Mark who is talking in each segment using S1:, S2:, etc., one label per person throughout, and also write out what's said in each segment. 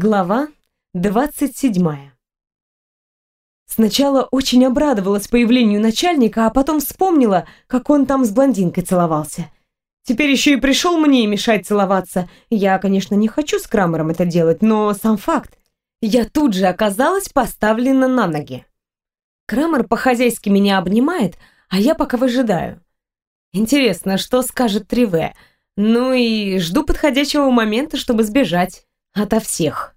S1: Глава 27. Сначала очень обрадовалась появлению начальника, а потом вспомнила, как он там с блондинкой целовался. Теперь еще и пришел мне мешать целоваться. Я, конечно, не хочу с Крамером это делать, но сам факт. Я тут же оказалась поставлена на ноги. Крамер по-хозяйски меня обнимает, а я пока выжидаю. Интересно, что скажет Триве? Ну и жду подходящего момента, чтобы сбежать. Ото всех.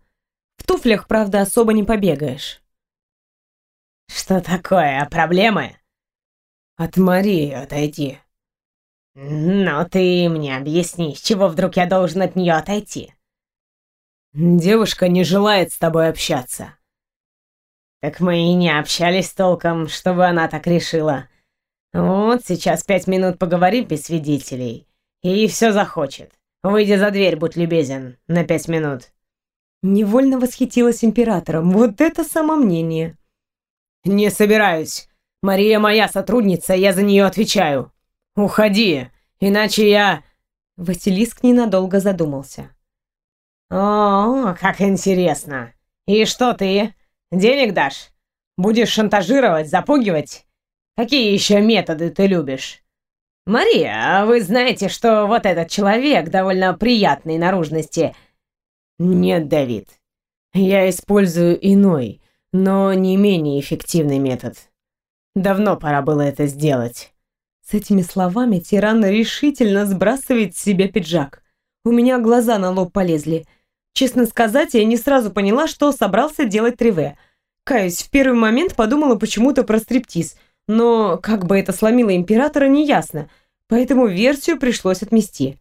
S1: В туфлях, правда, особо не побегаешь.
S2: Что такое, проблемы?
S1: От Марии отойди.
S2: Ну ты мне объясни, с чего вдруг я должен от нее отойти?
S1: Девушка не желает с тобой общаться.
S2: Так мы и не общались толком, чтобы она так решила. Вот сейчас пять минут поговорим без свидетелей, и все захочет. Выйди за дверь, будь любезен, на пять минут».
S1: Невольно восхитилась императором. Вот это самомнение.
S2: «Не собираюсь. Мария моя сотрудница, я за нее отвечаю. Уходи, иначе я...»
S1: Василиск ненадолго задумался.
S2: «О, как интересно. И что ты? Денег дашь? Будешь шантажировать, запугивать? Какие еще методы ты любишь?» «Мария, вы знаете, что вот этот человек довольно приятной наружности...»
S1: «Нет, Давид. Я использую иной, но не менее эффективный метод. Давно пора было это сделать». С этими словами тиран решительно сбрасывает с себя пиджак. У меня глаза на лоб полезли. Честно сказать, я не сразу поняла, что собрался делать Триве. Каюсь, в первый момент подумала почему-то про стриптиз – но как бы это сломило императора, неясно, поэтому версию пришлось отмести.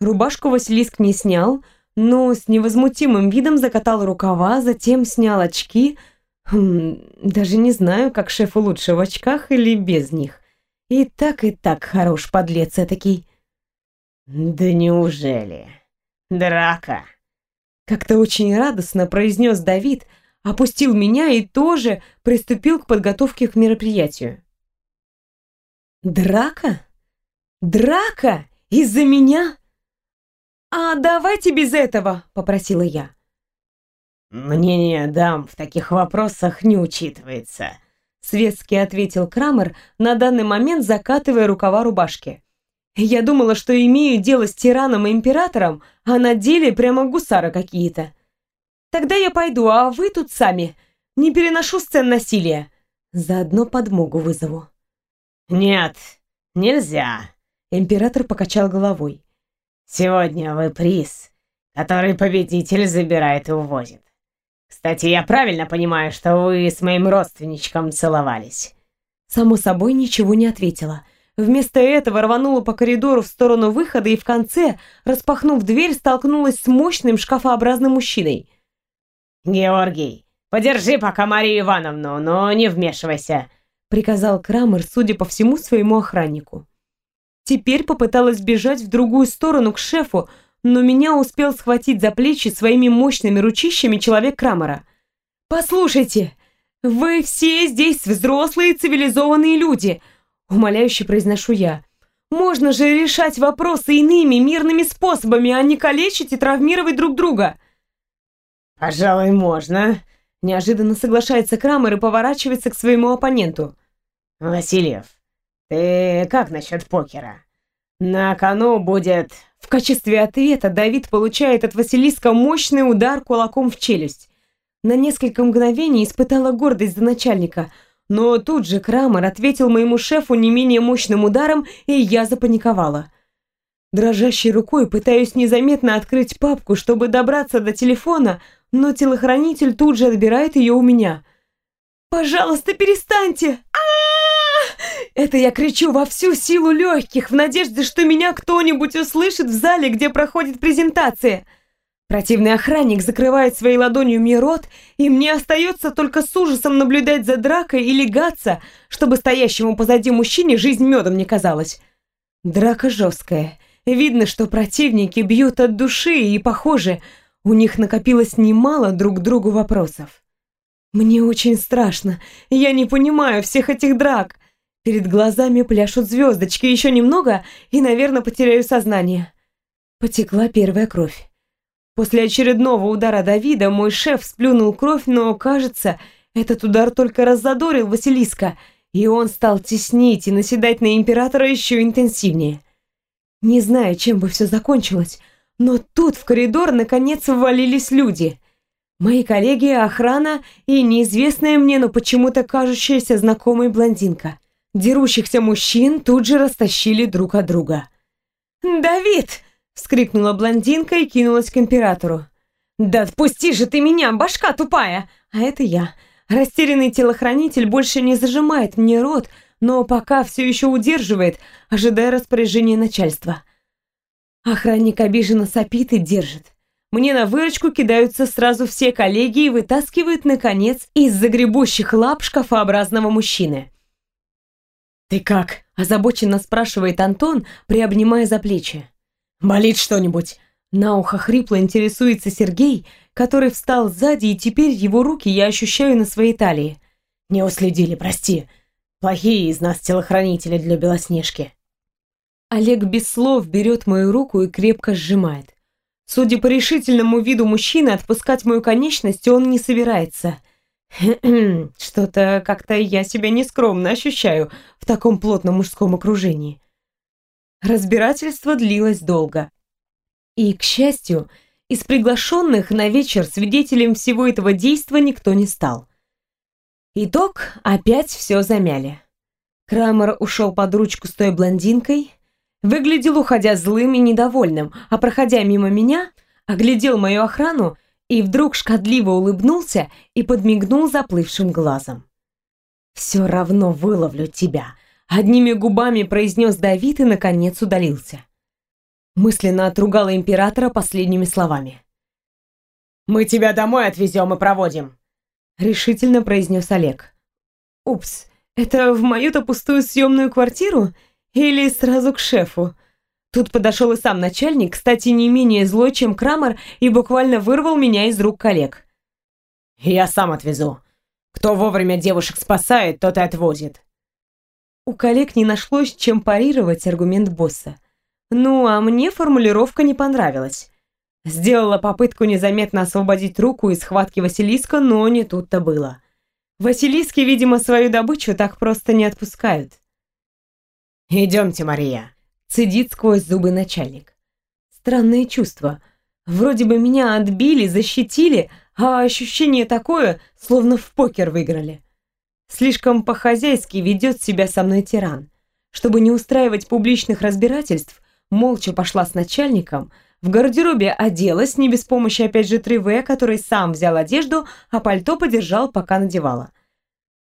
S1: Рубашку Василиск не снял, но с невозмутимым видом закатал рукава, затем снял очки. Хм, даже не знаю, как шефу лучше в очках или без них. И так, и так хорош подлец этакий.
S2: «Да неужели? Драка?»
S1: Как-то очень радостно произнес Давид, опустил меня и тоже приступил к подготовке к мероприятию. Драка? Драка? Из-за меня? А давайте без этого, попросила я.
S2: Мнение дам в таких вопросах не учитывается,
S1: светски ответил Крамер, на данный момент закатывая рукава рубашки. Я думала, что имею дело с тираном и императором, а на деле прямо гусары какие-то. Тогда я пойду, а вы тут сами. Не переношу сцен насилия. Заодно подмогу вызову.
S2: Нет, нельзя.
S1: Император покачал головой.
S2: Сегодня вы приз, который победитель забирает и увозит. Кстати, я правильно понимаю, что вы с моим родственничком целовались?
S1: Само собой, ничего не ответила. Вместо этого рванула по коридору в сторону выхода и в конце, распахнув дверь, столкнулась с мощным шкафообразным мужчиной.
S2: «Георгий, подержи пока Марию Ивановну, но не вмешивайся»,
S1: приказал Крамер, судя по всему, своему охраннику. Теперь попыталась бежать в другую сторону к шефу, но меня успел схватить за плечи своими мощными ручищами человек Крамера. «Послушайте, вы все здесь взрослые цивилизованные люди», умоляюще произношу я. «Можно же решать вопросы иными мирными способами, а не калечить и травмировать друг друга».
S2: «Пожалуй, можно», —
S1: неожиданно соглашается Крамер и поворачивается к своему оппоненту.
S2: «Васильев, ты как насчет покера? На кону будет...»
S1: В качестве ответа Давид получает от Василиска мощный удар кулаком в челюсть. На несколько мгновений испытала гордость за начальника, но тут же Крамер ответил моему шефу не менее мощным ударом, и я запаниковала. Дрожащей рукой пытаюсь незаметно открыть папку, чтобы добраться до телефона, но телохранитель тут же отбирает ее у меня. «Пожалуйста, перестаньте!» Это я кричу во всю силу легких, в надежде, что меня кто-нибудь услышит в зале, где проходит презентация. Противный охранник закрывает своей ладонью мне рот, и мне остается только с ужасом наблюдать за дракой и легаться, чтобы стоящему позади мужчине жизнь медом не казалась. Драка жесткая. Видно, что противники бьют от души, и, похоже, у них накопилось немало друг другу вопросов. Мне очень страшно. Я не понимаю всех этих драк. Перед глазами пляшут звездочки. Еще немного, и, наверное, потеряю сознание. Потекла первая кровь. После очередного удара Давида мой шеф сплюнул кровь, но, кажется, этот удар только раззадорил Василиска, и он стал теснить и наседать на императора еще интенсивнее. Не знаю, чем бы все закончилось, но тут в коридор наконец ввалились люди. Мои коллеги, охрана и неизвестная мне, но почему-то кажущаяся знакомой блондинка. Дерущихся мужчин тут же растащили друг от друга. «Давид!» — вскрикнула блондинка и кинулась к императору. «Да отпусти же ты меня, башка тупая!» А это я. Растерянный телохранитель больше не зажимает мне рот, но пока все еще удерживает, ожидая распоряжения начальства. Охранник обиженно сопит и держит. Мне на выручку кидаются сразу все коллеги и вытаскивают, наконец, из загребущих лап шкафообразного мужчины. «Ты как?» – озабоченно спрашивает Антон, приобнимая за плечи. «Болит что-нибудь?» На ухо хрипло интересуется Сергей, который встал сзади, и теперь его руки я ощущаю на своей талии. «Не уследили, прости. Плохие из нас телохранители для Белоснежки». Олег без слов берет мою руку и крепко сжимает. Судя по решительному виду мужчины, отпускать мою конечность он не собирается. Что-то как-то я себя нескромно ощущаю в таком плотном мужском окружении. Разбирательство длилось долго. И, к счастью, из приглашенных на вечер свидетелем всего этого действа никто не стал. Итог – опять все замяли. Крамер ушел под ручку с той блондинкой, выглядел, уходя злым и недовольным, а проходя мимо меня, оглядел мою охрану и вдруг шкодливо улыбнулся и подмигнул заплывшим глазом. «Все равно выловлю тебя», Одними губами произнес Давид и, наконец, удалился. Мысленно отругала императора последними словами. «Мы тебя домой отвезем и проводим», — решительно произнес Олег. «Упс, это в мою-то пустую съемную квартиру или сразу к шефу?» Тут подошел и сам начальник, кстати, не менее злой, чем Крамер, и буквально вырвал меня из рук коллег.
S2: «Я сам отвезу. Кто вовремя девушек спасает, тот и отвозит»,
S1: у коллег не нашлось, чем парировать аргумент босса. Ну, а мне формулировка не понравилась. Сделала попытку незаметно освободить руку из схватки Василиска, но не тут-то было. Василиски, видимо, свою добычу так просто не отпускают.
S2: «Идемте, Мария», —
S1: цедит сквозь зубы начальник. Странное чувство. Вроде бы меня отбили, защитили, а ощущение такое, словно в покер выиграли. Слишком по-хозяйски ведет себя со мной тиран. Чтобы не устраивать публичных разбирательств, молча пошла с начальником, в гардеробе оделась, не без помощи опять же Триве, который сам взял одежду, а пальто подержал, пока надевала.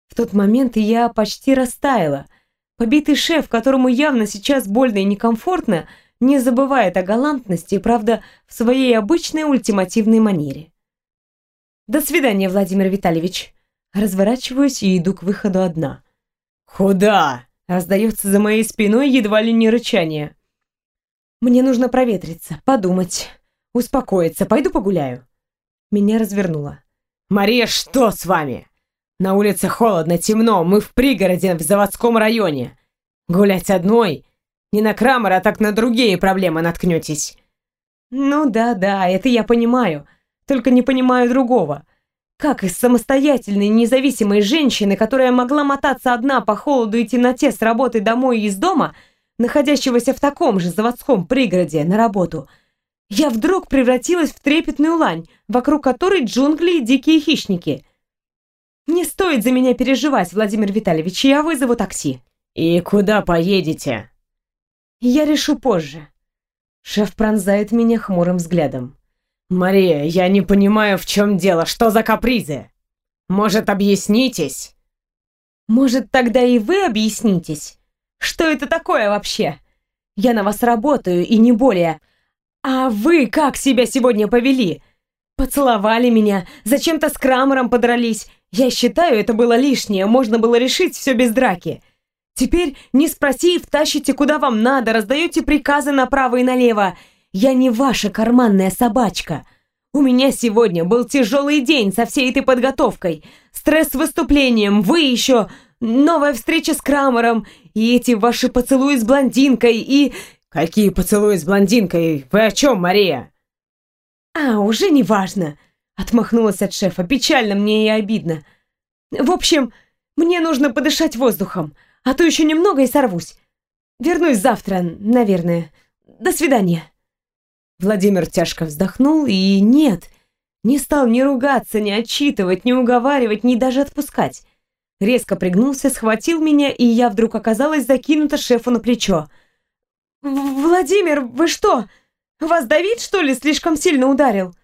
S1: В тот момент я почти растаяла. Побитый шеф, которому явно сейчас больно и некомфортно, не забывает о галантности, правда, в своей обычной ультимативной манере. «До свидания, Владимир Витальевич», Разворачиваюсь и иду к выходу одна.
S2: «Куда?»
S1: — раздается за моей спиной едва ли не рычание. «Мне нужно проветриться, подумать, успокоиться. Пойду погуляю». Меня развернуло.
S2: «Мария, что с вами? На улице холодно, темно, мы в пригороде в заводском районе. Гулять одной? Не на Крамера, а так на другие проблемы наткнетесь».
S1: «Ну да-да, это я понимаю, только не понимаю другого». Как из самостоятельной, независимой женщины, которая могла мотаться одна по холоду и темноте с работы домой и из дома, находящегося в таком же заводском пригороде на работу, я вдруг превратилась в трепетную лань, вокруг которой джунгли и дикие хищники. Не стоит за меня переживать, Владимир Витальевич, я вызову такси.
S2: И куда поедете?
S1: Я решу позже. Шеф пронзает меня хмурым взглядом.
S2: «Мария, я не понимаю, в чем дело. Что за капризы? Может, объяснитесь?»
S1: «Может, тогда и вы объяснитесь? Что это такое вообще? Я на вас работаю, и не более. А вы как себя сегодня повели? Поцеловали меня, зачем-то с Крамером подрались. Я считаю, это было лишнее, можно было решить все без драки. Теперь, не спросив, тащите куда вам надо, раздаете приказы направо и налево. Я не ваша карманная собачка. У меня сегодня был тяжелый день со всей этой подготовкой. Стресс с выступлением, вы еще, новая встреча с Крамером, и эти ваши поцелуи с блондинкой, и...
S2: Какие поцелуи с блондинкой? Вы о чем, Мария?
S1: А, уже не важно. Отмахнулась от шефа. Печально мне и обидно. В общем, мне нужно подышать воздухом, а то еще немного и сорвусь. Вернусь завтра, наверное. До свидания. Владимир тяжко вздохнул и нет, не стал ни ругаться, ни отчитывать, ни уговаривать, ни даже отпускать. Резко пригнулся, схватил меня, и я вдруг оказалась закинута шефу на плечо. «Владимир, вы что? Вас Давид, что ли, слишком сильно ударил?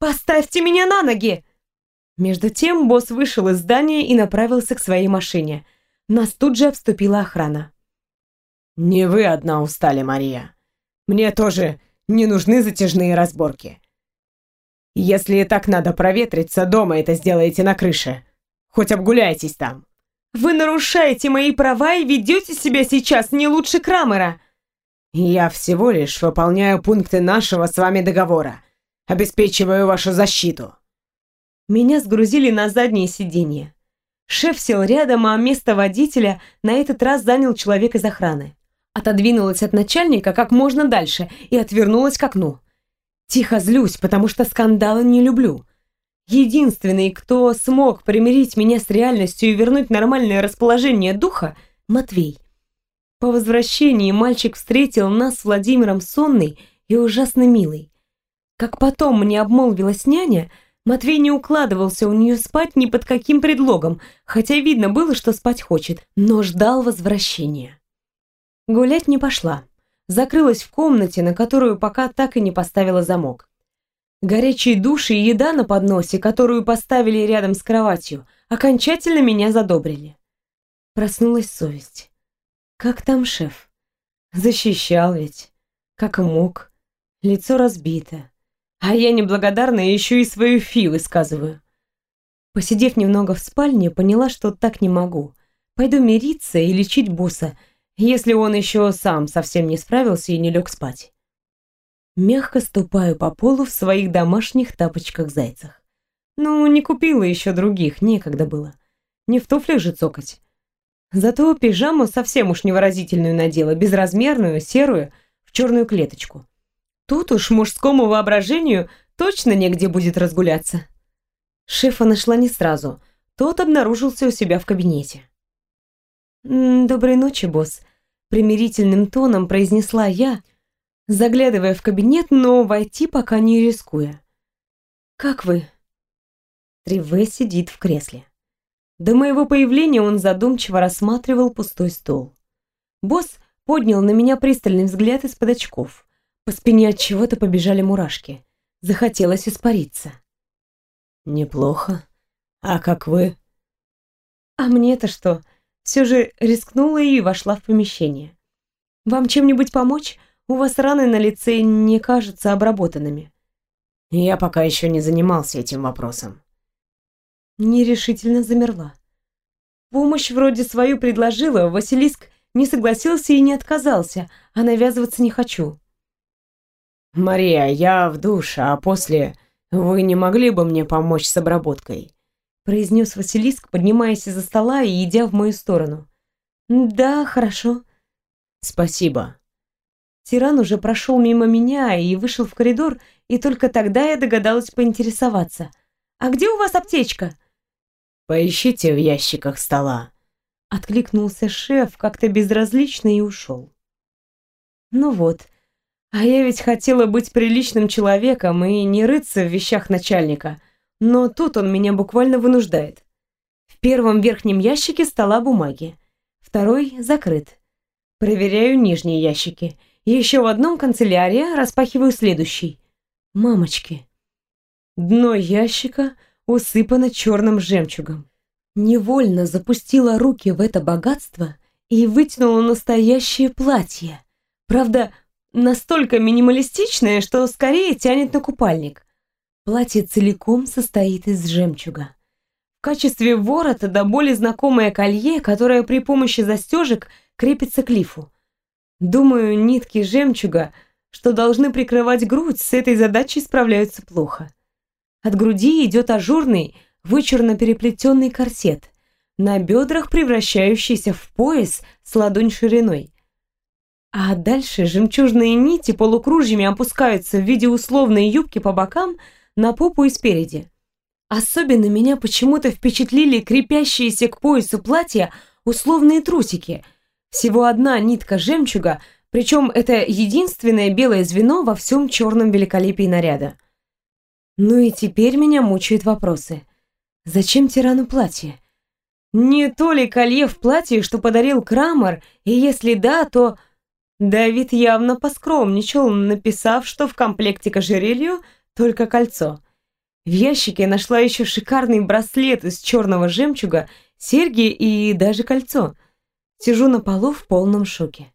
S1: Поставьте меня на ноги!» Между тем босс вышел из здания и направился к своей машине. Нас тут же обступила охрана.
S2: «Не вы одна устали, Мария. Мне тоже не нужны затяжные разборки. Если и так надо проветриться, дома это сделаете на крыше. Хоть обгуляйтесь там».
S1: «Вы нарушаете мои права и ведете себя сейчас не лучше Крамера!»
S2: «Я всего лишь выполняю пункты нашего с вами договора. Обеспечиваю вашу защиту».
S1: Меня сгрузили на заднее сиденье. Шеф сел рядом, а место водителя на этот раз занял человек из охраны. Отодвинулась от начальника как можно дальше и отвернулась к окну. Тихо злюсь, потому что скандалы не люблю. Единственный, кто смог примирить меня с реальностью и вернуть нормальное расположение духа — Матвей. По возвращении мальчик встретил нас с Владимиром сонный и ужасно милый. Как потом мне обмолвилась няня, Матвей не укладывался у нее спать ни под каким предлогом, хотя видно было, что спать хочет, но ждал возвращения. Гулять не пошла. Закрылась в комнате, на которую пока так и не поставила замок. Горячие души и еда на подносе, которую поставили рядом с кроватью, окончательно меня задобрили. Проснулась совесть. Как там шеф? Защищал ведь. Как мог. Лицо разбито. А я неблагодарная еще и свою фи высказываю. Посидев немного в спальне, поняла, что так не могу. Пойду мириться и лечить босса, если он еще сам совсем не справился и не лег спать. Мягко ступаю по полу в своих домашних тапочках-зайцах. Ну, не купила еще других, некогда было. Не в туфлях же цокать. Зато пижаму совсем уж невыразительную надела, безразмерную, серую, в черную клеточку. Тут уж мужскому воображению точно негде будет разгуляться. Шефа нашла не сразу. Тот обнаружился у себя в кабинете. «Доброй ночи, босс», — примирительным тоном произнесла я, заглядывая в кабинет, но войти пока не рискуя. «Как вы?» Триве сидит в кресле. До моего появления он задумчиво рассматривал пустой стол. Босс поднял на меня пристальный взгляд из-под очков. По спине от чего-то побежали мурашки. Захотелось испариться.
S2: «Неплохо. А как вы?»
S1: «А мне-то что?» Все же рискнула и вошла в помещение. «Вам чем-нибудь помочь? У вас раны на лице не кажутся обработанными.
S2: Я пока еще не занимался этим вопросом.
S1: Нерешительно замерла. Помощь вроде свою предложила, Василиск не согласился и не отказался, а навязываться не хочу.
S2: «Мария, я в душ, а после вы не могли бы мне помочь с обработкой?»
S1: произнес Василиск, поднимаясь из-за стола и идя в мою сторону. «Да, хорошо».
S2: «Спасибо».
S1: Тиран уже прошел мимо меня и вышел в коридор, и только тогда я догадалась поинтересоваться. «А где у вас аптечка?»
S2: «Поищите в ящиках стола», — откликнулся шеф как-то безразлично и ушел.
S1: «Ну вот, а я ведь хотела быть приличным человеком и не рыться в вещах начальника, но тут он меня буквально вынуждает. В первом верхнем ящике стола бумаги, второй закрыт. Проверяю нижние ящики — еще в одном канцелярии распахиваю следующий. Мамочки. Дно ящика усыпано черным жемчугом. Невольно запустила руки в это богатство и вытянула настоящее платье. Правда, настолько минималистичное, что скорее тянет на купальник. Платье целиком состоит из жемчуга. В качестве ворота до боли знакомое колье, которое при помощи застежек крепится к лифу. Думаю, нитки жемчуга, что должны прикрывать грудь, с этой задачей справляются плохо. От груди идет ажурный, вычурно переплетенный корсет, на бедрах превращающийся в пояс с ладонь шириной. А дальше жемчужные нити полукружьями опускаются в виде условной юбки по бокам на попу и спереди. Особенно меня почему-то впечатлили крепящиеся к поясу платья условные трусики. Всего одна нитка жемчуга, причем это единственное белое звено во всем черном великолепии наряда. Ну и теперь меня мучают вопросы. Зачем тирану платье? Не то ли колье в платье, что подарил Крамер, и если да, то... Давид явно поскромничал, написав, что в комплекте к ожерелью только кольцо. В ящике нашла еще шикарный браслет из черного жемчуга, серьги и даже кольцо. Сижу на полу в полном шоке.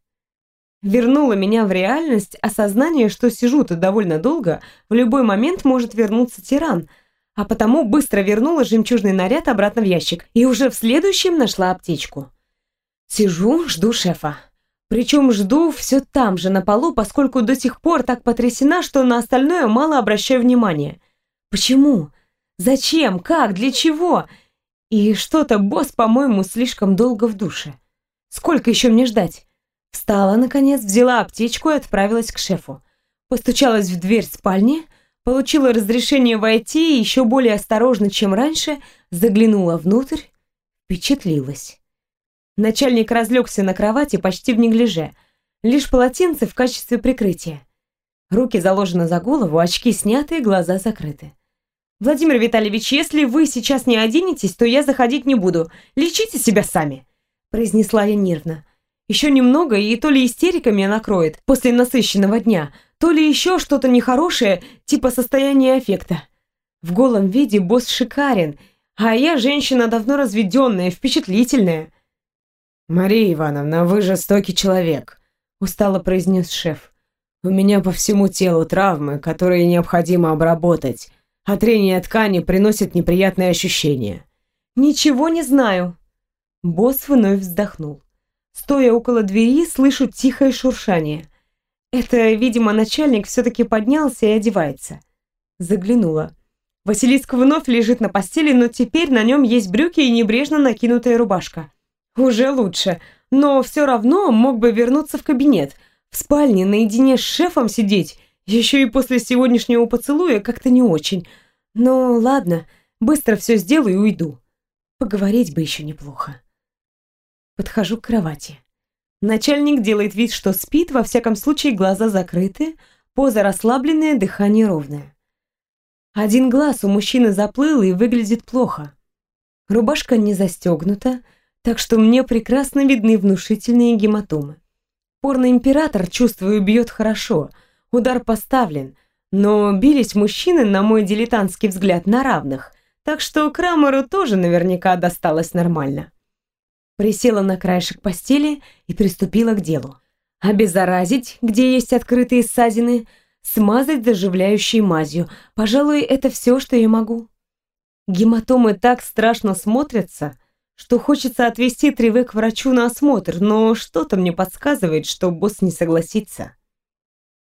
S1: Вернуло меня в реальность осознание, что сижу-то довольно долго, в любой момент может вернуться тиран, а потому быстро вернула жемчужный наряд обратно в ящик и уже в следующем нашла аптечку. Сижу, жду шефа. Причем жду все там же, на полу, поскольку до сих пор так потрясена, что на остальное мало обращаю внимания. Почему? Зачем? Как? Для чего? И что-то босс, по-моему, слишком долго в душе. Сколько еще мне ждать? Встала, наконец, взяла аптечку и отправилась к шефу. Постучалась в дверь спальни, получила разрешение войти и еще более осторожно, чем раньше, заглянула внутрь, впечатлилась. Начальник разлегся на кровати почти в неглиже, лишь полотенце в качестве прикрытия. Руки заложены за голову, очки сняты, глаза закрыты. «Владимир Витальевич, если вы сейчас не оденетесь, то я заходить не буду. Лечите себя сами», — произнесла я нервно. «Еще немного, и то ли истерика меня накроет после насыщенного дня, то ли еще что-то нехорошее, типа состояния аффекта. В голом виде босс шикарен, а я женщина давно разведенная, впечатлительная.
S2: «Мария Ивановна, вы жестокий человек», — устало произнес шеф. «У меня по всему телу травмы, которые необходимо обработать, а трение ткани приносит неприятные ощущения».
S1: «Ничего не знаю». Босс вновь вздохнул. Стоя около двери, слышу тихое шуршание. Это, видимо, начальник все-таки поднялся и одевается. Заглянула. Василиск вновь лежит на постели, но теперь на нем есть брюки и небрежно накинутая рубашка. Уже лучше, но все равно мог бы вернуться в кабинет. В спальне наедине с шефом сидеть, еще и после сегодняшнего поцелуя как-то не очень. Но ладно, быстро все сделаю и уйду. Поговорить бы еще неплохо. Подхожу к кровати. Начальник делает вид, что спит, во всяком случае глаза закрыты, поза расслабленная, дыхание ровное. Один глаз у мужчины заплыл и выглядит плохо. Рубашка не застегнута, так что мне прекрасно видны внушительные гематомы. Порный император, чувствую, бьет хорошо, удар поставлен, но бились мужчины, на мой дилетантский взгляд, на равных, так что Крамеру тоже наверняка досталось нормально. Присела на краешек постели и приступила к делу. Обеззаразить, где есть открытые ссадины, смазать заживляющей мазью. Пожалуй, это все, что я могу. Гематомы так страшно смотрятся, что хочется отвезти Триве к врачу на осмотр, но что-то мне подсказывает, что босс не согласится.